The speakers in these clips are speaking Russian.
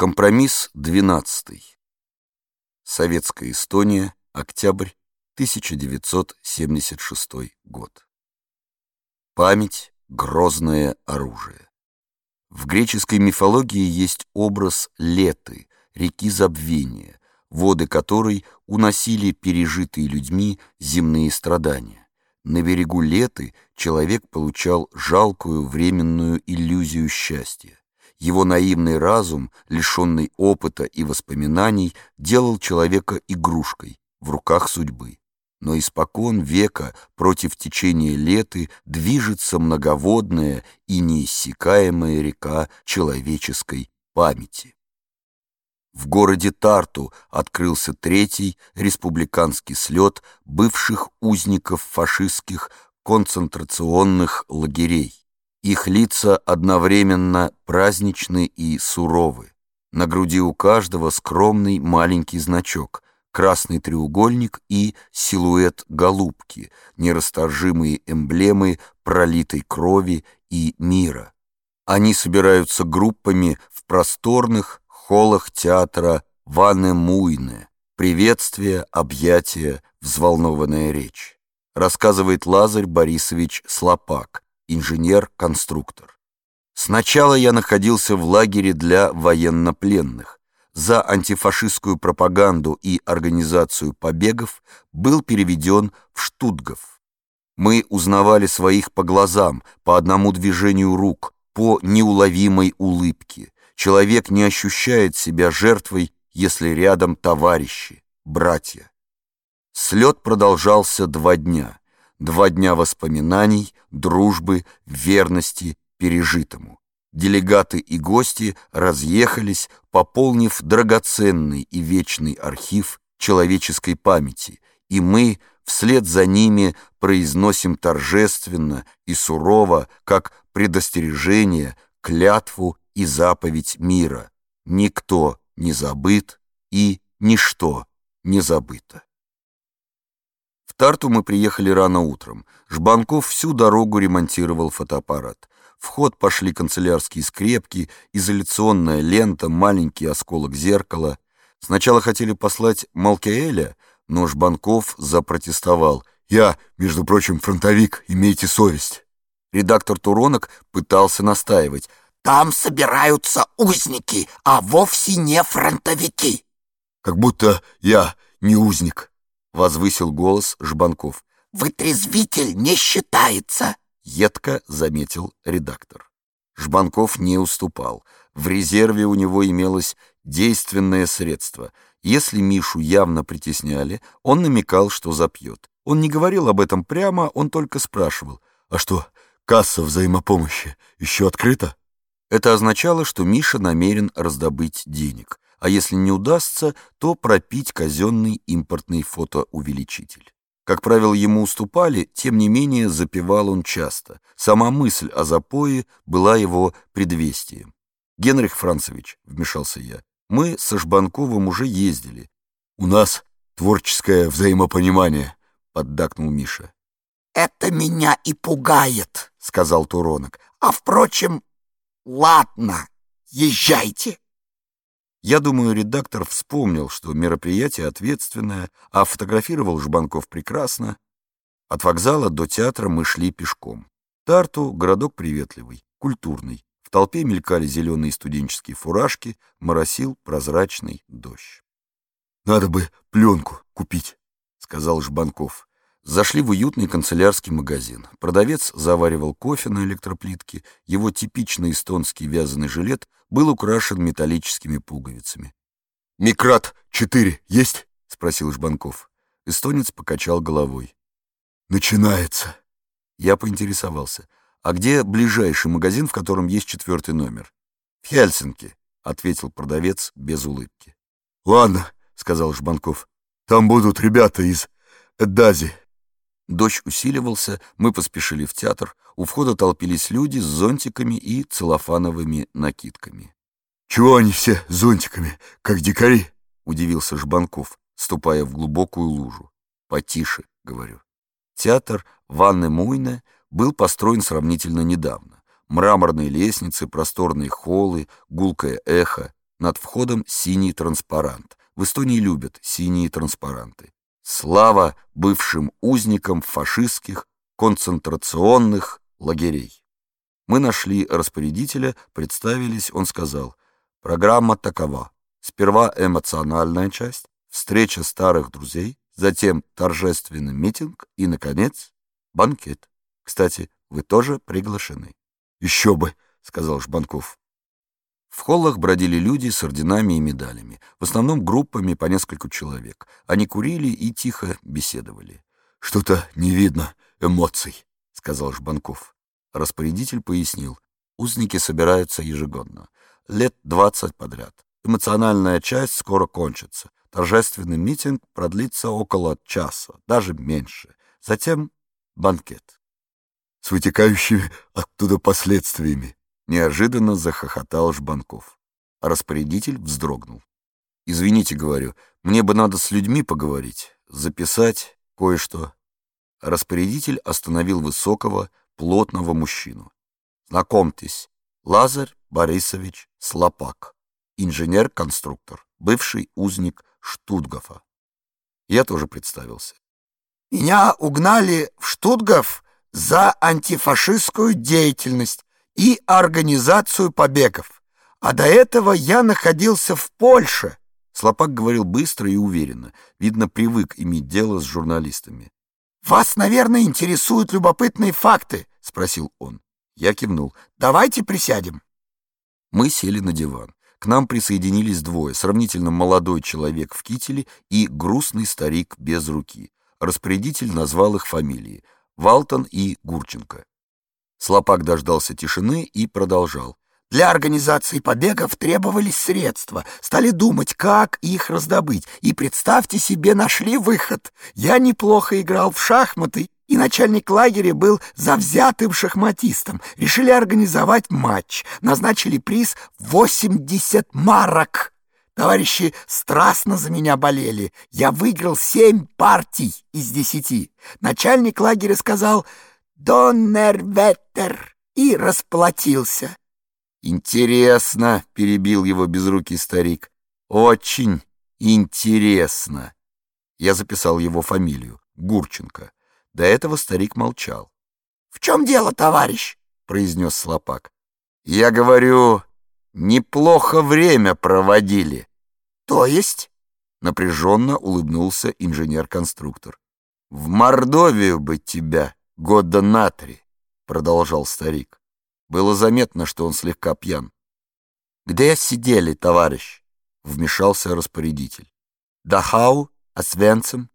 Компромисс 12. Советская Эстония, октябрь 1976 год. Память — грозное оружие. В греческой мифологии есть образ Леты, реки забвения, воды которой уносили пережитые людьми земные страдания. На берегу Леты человек получал жалкую временную иллюзию счастья. Его наивный разум, лишенный опыта и воспоминаний, делал человека игрушкой в руках судьбы. Но испокон века против течения леты движется многоводная и неиссякаемая река человеческой памяти. В городе Тарту открылся третий республиканский слет бывших узников фашистских концентрационных лагерей. Их лица одновременно праздничны и суровы. На груди у каждого скромный маленький значок, красный треугольник и силуэт голубки, нерасторжимые эмблемы пролитой крови и мира. Они собираются группами в просторных холлах театра Ванне Муйне. Приветствие, объятия, взволнованная речь. Рассказывает Лазарь Борисович Слопак, инженер-конструктор. Сначала я находился в лагере для военнопленных. За антифашистскую пропаганду и организацию побегов был переведен в Штутгов. Мы узнавали своих по глазам, по одному движению рук, по неуловимой улыбке. Человек не ощущает себя жертвой, если рядом товарищи, братья. Слет продолжался два дня. Два дня воспоминаний, дружбы, верности пережитому. Делегаты и гости разъехались, пополнив драгоценный и вечный архив человеческой памяти, и мы вслед за ними произносим торжественно и сурово, как предостережение, клятву и заповедь мира. Никто не забыт и ничто не забыто. Тарту мы приехали рано утром. Жбанков всю дорогу ремонтировал фотоаппарат. В ход пошли канцелярские скрепки, изоляционная лента, маленький осколок зеркала. Сначала хотели послать Малкеэля, но Жбанков запротестовал. «Я, между прочим, фронтовик, имейте совесть». Редактор Туронок пытался настаивать. «Там собираются узники, а вовсе не фронтовики». «Как будто я не узник», — возвысил голос Жбанков. «Вытрезвитель не считается», — едко заметил редактор. Жбанков не уступал. В резерве у него имелось действенное средство. Если Мишу явно притесняли, он намекал, что запьет. Он не говорил об этом прямо, он только спрашивал. «А что, касса взаимопомощи еще открыта?» Это означало, что Миша намерен раздобыть денег а если не удастся, то пропить казенный импортный фотоувеличитель. Как правило, ему уступали, тем не менее запивал он часто. Сама мысль о запое была его предвестием. «Генрих Францевич», — вмешался я, — «мы со Жбанковым уже ездили». «У нас творческое взаимопонимание», — поддакнул Миша. «Это меня и пугает», — сказал Туронок. «А, впрочем, ладно, езжайте». Я думаю, редактор вспомнил, что мероприятие ответственное, а фотографировал Жбанков прекрасно. От вокзала до театра мы шли пешком. Тарту — городок приветливый, культурный. В толпе мелькали зеленые студенческие фуражки, моросил прозрачный дождь. «Надо бы пленку купить», — сказал Жбанков. Зашли в уютный канцелярский магазин. Продавец заваривал кофе на электроплитке. Его типичный эстонский вязаный жилет был украшен металлическими пуговицами. «Микрат-4 есть?» — спросил Жбанков. Эстонец покачал головой. «Начинается». Я поинтересовался. «А где ближайший магазин, в котором есть четвертый номер?» «В Хельсинки», — ответил продавец без улыбки. «Ладно», — сказал Жбанков. «Там будут ребята из Эддази». Дождь усиливался, мы поспешили в театр. У входа толпились люди с зонтиками и целлофановыми накидками. «Чего они все с зонтиками, как дикари?» — удивился Жбанков, ступая в глубокую лужу. «Потише», — говорю. Театр Ванны Муйне был построен сравнительно недавно. Мраморные лестницы, просторные холлы, гулкое эхо. Над входом синий транспарант. В Эстонии любят синие транспаранты. Слава бывшим узникам фашистских концентрационных лагерей. Мы нашли распорядителя, представились, он сказал, программа такова. Сперва эмоциональная часть, встреча старых друзей, затем торжественный митинг и, наконец, банкет. Кстати, вы тоже приглашены. Еще бы, сказал Жбанков. В холлах бродили люди с орденами и медалями, в основном группами по нескольку человек. Они курили и тихо беседовали. «Что-то не видно эмоций», — сказал Жбанков. Распорядитель пояснил. Узники собираются ежегодно. Лет двадцать подряд. Эмоциональная часть скоро кончится. Торжественный митинг продлится около часа, даже меньше. Затем банкет. С вытекающими оттуда последствиями. Неожиданно захохотал Жбанков. Распорядитель вздрогнул. «Извините, — говорю, — мне бы надо с людьми поговорить, записать кое-что». Распорядитель остановил высокого, плотного мужчину. «Знакомьтесь, Лазарь Борисович Слопак, инженер-конструктор, бывший узник Штутгофа». Я тоже представился. «Меня угнали в Штутгоф за антифашистскую деятельность и организацию побегов. А до этого я находился в Польше. Слопак говорил быстро и уверенно. Видно, привык иметь дело с журналистами. «Вас, наверное, интересуют любопытные факты?» — спросил он. Я кивнул. «Давайте присядем». Мы сели на диван. К нам присоединились двое, сравнительно молодой человек в кителе и грустный старик без руки. Распорядитель назвал их фамилии — Валтон и Гурченко. Слопак дождался тишины и продолжал. Для организации побегов требовались средства. Стали думать, как их раздобыть. И, представьте себе, нашли выход. Я неплохо играл в шахматы, и начальник лагеря был завзятым шахматистом. Решили организовать матч. Назначили приз 80 марок. Товарищи страстно за меня болели. Я выиграл семь партий из десяти. Начальник лагеря сказал «Доннерветтер» и расплатился. «Интересно», — перебил его безрукий старик, — «очень интересно». Я записал его фамилию, Гурченко. До этого старик молчал. «В чем дело, товарищ?» — произнес Слопак. «Я говорю, неплохо время проводили». «То есть?» — напряженно улыбнулся инженер-конструктор. «В Мордовию бы тебя!» Года на три, продолжал старик. Было заметно, что он слегка пьян. «Где сидели, товарищ?» — вмешался распорядитель. «Дахау? Освенцим?»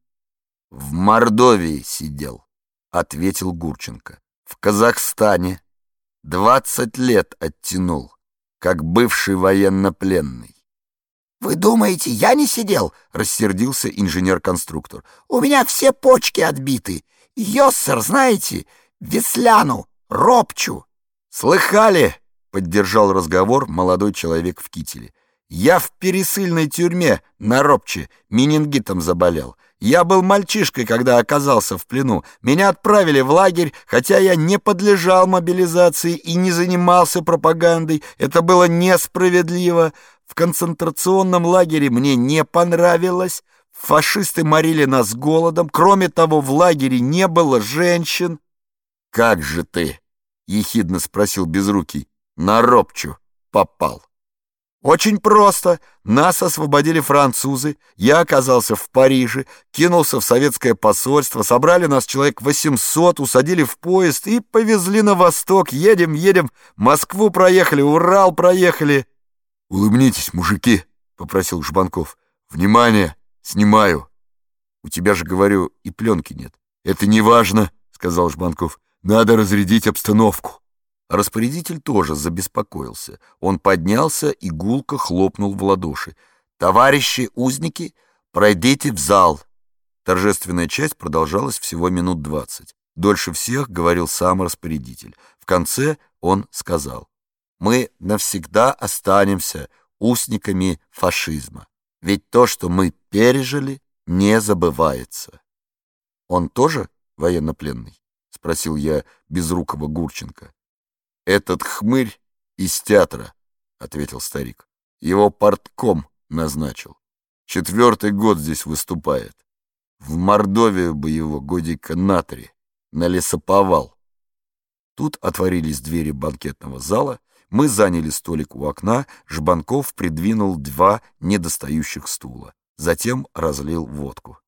«В Мордовии сидел», — ответил Гурченко. «В Казахстане. Двадцать лет оттянул, как бывший военнопленный». «Вы думаете, я не сидел?» — рассердился инженер-конструктор. «У меня все почки отбиты. Йоссер, знаете, Весляну, Ропчу. Слыхали? Поддержал разговор молодой человек в кителе. Я в пересыльной тюрьме на Ропче менингитом заболел. Я был мальчишкой, когда оказался в плену. Меня отправили в лагерь, хотя я не подлежал мобилизации и не занимался пропагандой. Это было несправедливо. В концентрационном лагере мне не понравилось. Фашисты морили нас голодом. Кроме того, в лагере не было женщин. «Как же ты?» — ехидно спросил Безрукий. «На ропчу попал». Очень просто. Нас освободили французы. Я оказался в Париже, кинулся в советское посольство, собрали нас человек 800, усадили в поезд и повезли на восток. Едем, едем. Москву проехали, Урал проехали. «Улыбнитесь, мужики», — попросил Жбанков. «Внимание!» Снимаю. У тебя же, говорю, и пленки нет. Это не важно, сказал Жбанков. Надо разрядить обстановку. Распорядитель тоже забеспокоился. Он поднялся и гулко хлопнул в ладоши. «Товарищи узники, пройдите в зал!» Торжественная часть продолжалась всего минут двадцать. Дольше всех говорил сам распорядитель. В конце он сказал, «Мы навсегда останемся устниками фашизма. Ведь то, что мы пережили, не забывается. Он тоже военнопленный? Спросил я безрукого Гурченко. Этот хмырь из театра, ответил старик. Его портком назначил. Четвертый год здесь выступает. В Мордовию бы его годика на три, на лесоповал. Тут отворились двери банкетного зала, мы заняли столик у окна, Жбанков придвинул два недостающих стула. Затем разлил водку.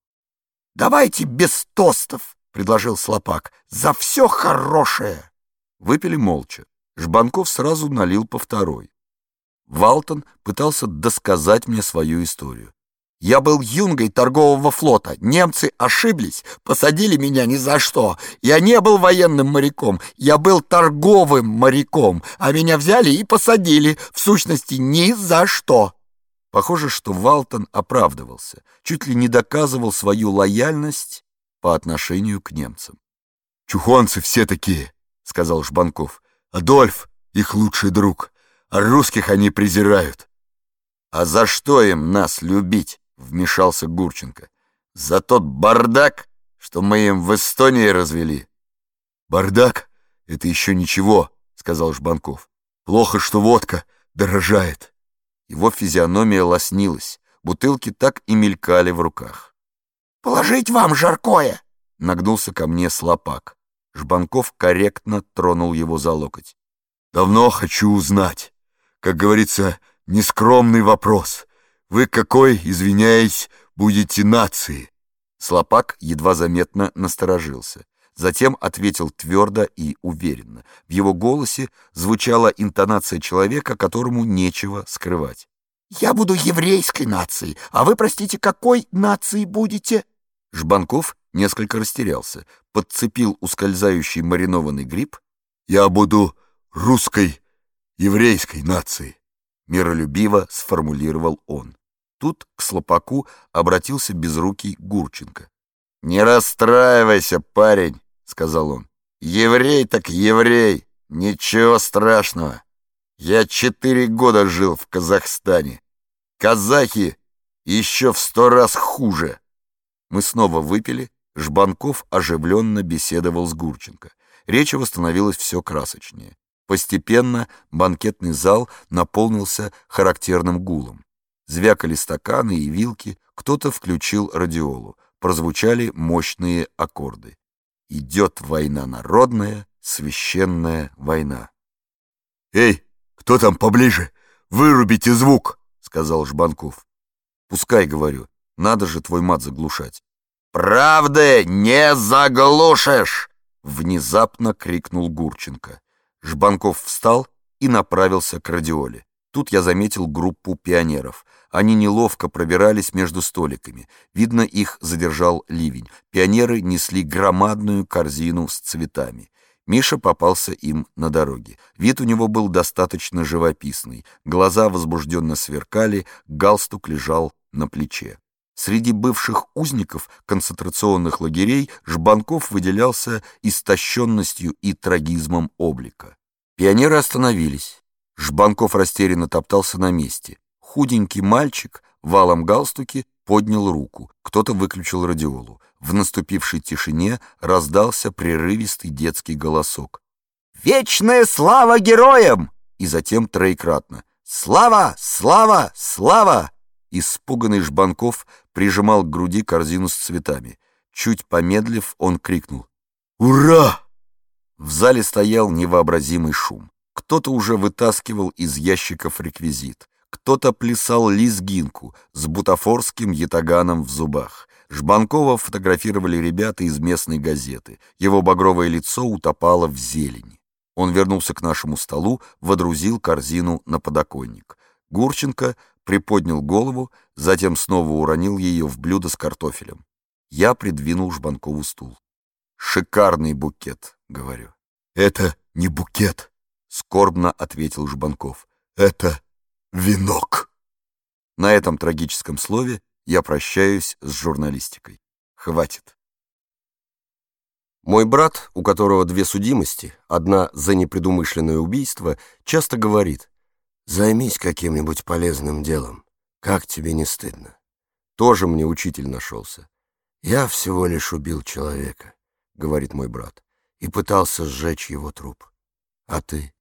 «Давайте без тостов!» — предложил Слопак. «За все хорошее!» Выпили молча. Жбанков сразу налил по второй. Валтон пытался досказать мне свою историю. Я был юнгой торгового флота. Немцы ошиблись, посадили меня ни за что. Я не был военным моряком, я был торговым моряком, а меня взяли и посадили, в сущности, ни за что. Похоже, что Валтон оправдывался, чуть ли не доказывал свою лояльность по отношению к немцам. «Чухонцы все такие», — сказал Жбанков. «Адольф — их лучший друг, а русских они презирают». «А за что им нас любить?» — вмешался Гурченко. «За тот бардак, что мы им в Эстонии развели». «Бардак — это еще ничего», — сказал Жбанков. «Плохо, что водка дорожает». Его физиономия лоснилась, бутылки так и мелькали в руках. «Положить вам жаркое!» — нагнулся ко мне слопак. Жбанков корректно тронул его за локоть. «Давно хочу узнать. Как говорится, нескромный вопрос. Вы какой, извиняюсь, будете нации?» Слопак едва заметно насторожился. Затем ответил твердо и уверенно. В его голосе звучала интонация человека, которому нечего скрывать. «Я буду еврейской нацией, а вы, простите, какой нацией будете?» Жбанков несколько растерялся, подцепил ускользающий маринованный гриб. «Я буду русской еврейской нацией», — миролюбиво сформулировал он. Тут к Слопаку обратился безрукий Гурченко. «Не расстраивайся, парень», — сказал он. «Еврей так еврей, ничего страшного. Я четыре года жил в Казахстане. Казахи еще в сто раз хуже». Мы снова выпили, Жбанков оживленно беседовал с Гурченко. Речь его становилась все красочнее. Постепенно банкетный зал наполнился характерным гулом. Звякали стаканы и вилки, кто-то включил радиолу, прозвучали мощные аккорды. Идет война народная, священная война. «Эй, кто там поближе? Вырубите звук!» — сказал Жбанков. «Пускай, — говорю, — надо же твой мат заглушать». «Правды не заглушишь!» — внезапно крикнул Гурченко. Жбанков встал и направился к радиоле. Тут я заметил группу пионеров. Они неловко пробирались между столиками. Видно, их задержал ливень. Пионеры несли громадную корзину с цветами. Миша попался им на дороге. Вид у него был достаточно живописный. Глаза возбужденно сверкали, галстук лежал на плече. Среди бывших узников концентрационных лагерей Жбанков выделялся истощенностью и трагизмом облика. Пионеры остановились. Жбанков растерянно топтался на месте. Худенький мальчик валом галстуке поднял руку. Кто-то выключил радиолу. В наступившей тишине раздался прерывистый детский голосок. «Вечная слава героям!» И затем троекратно. «Слава! Слава! Слава!» Испуганный Жбанков прижимал к груди корзину с цветами. Чуть помедлив, он крикнул. «Ура!» В зале стоял невообразимый шум. Кто-то уже вытаскивал из ящиков реквизит. Кто-то плясал лизгинку с бутафорским ятаганом в зубах. Жбанкова фотографировали ребята из местной газеты. Его багровое лицо утопало в зелени. Он вернулся к нашему столу, водрузил корзину на подоконник. Гурченко приподнял голову, затем снова уронил ее в блюдо с картофелем. Я придвинул Жбанкову стул. «Шикарный букет», — говорю. «Это не букет», — скорбно ответил Жбанков. «Это венок». На этом трагическом слове я прощаюсь с журналистикой. Хватит. Мой брат, у которого две судимости, одна за непредумышленное убийство, часто говорит, «Займись каким-нибудь полезным делом. Как тебе не стыдно?» Тоже мне учитель нашелся. «Я всего лишь убил человека», — говорит мой брат, «и пытался сжечь его труп. А ты?»